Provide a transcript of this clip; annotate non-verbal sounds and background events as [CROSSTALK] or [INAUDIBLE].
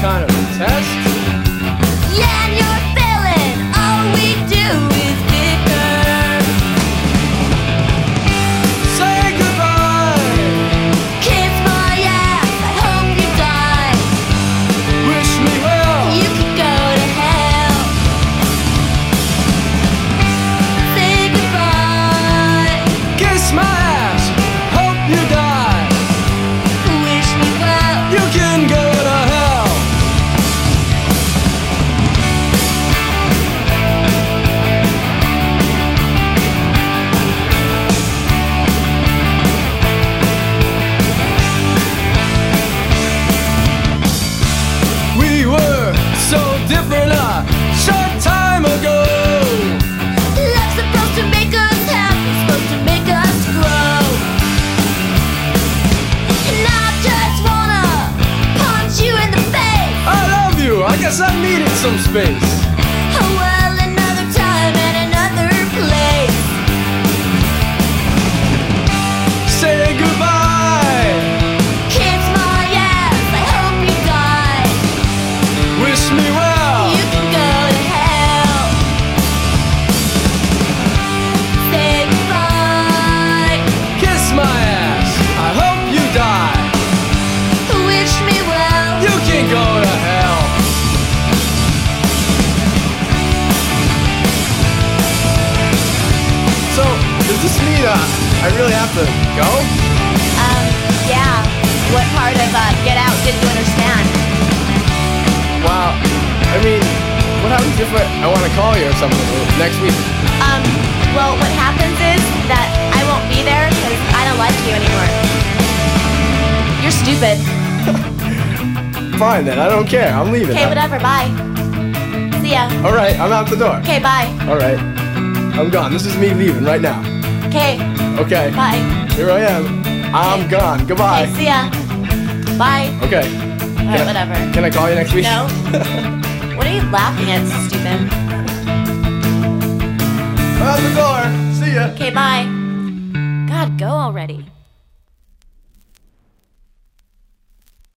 kind of guess I needed some space. I really have to go? Um, yeah. What part of uh, Get Out didn't you understand? Wow. I mean, what happens if I, I want to call you or something next week? Um, well, what happens is that I won't be there because I don't like you anymore. You're stupid. [LAUGHS] Fine then, I don't care. I'm leaving. Okay, whatever. Bye. See ya. All right, I'm out the door. Okay, bye. All right, I'm gone. This is me leaving right now. Okay, Okay, bye. here I am. I'm gone. Goodbye. Okay, see ya. Bye. Okay. Alright, Can I- whatever. Can I call you next week? No. [LAUGHS] What are you laughing at, stupid? Out the door. See ya. Okay, bye. God, go already.